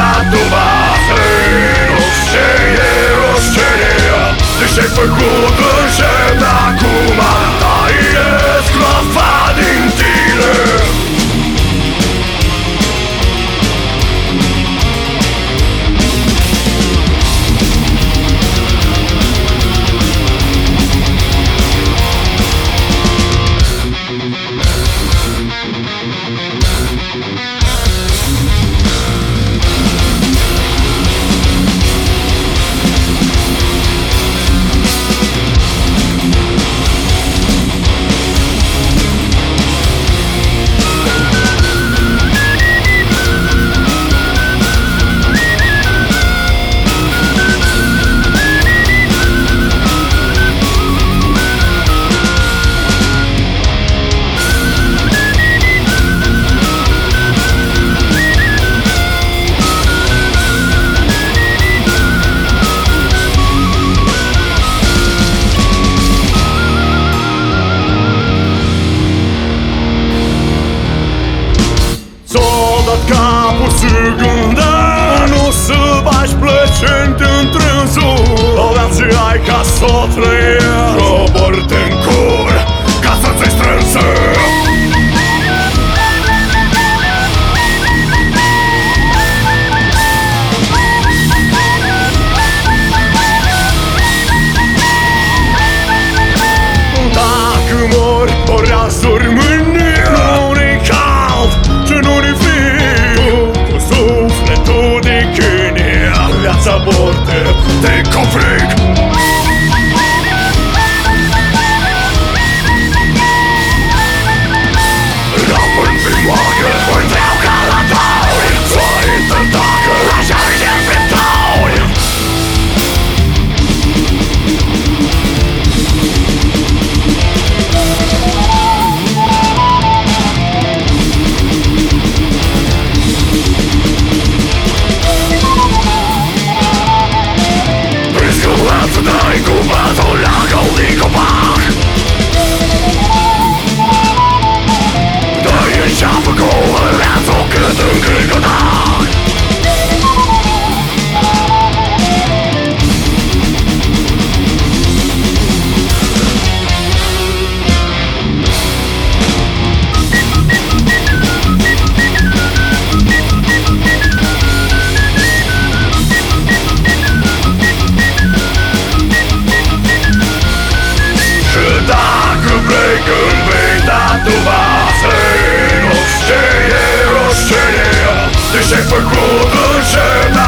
Radowa rozsieje, rozsieje Dzisiaj pogodę się na kumanta capul secundar Nu se bași plăcent într-un zul Aveam zi ai ca să o trăi Coffee! Яку душе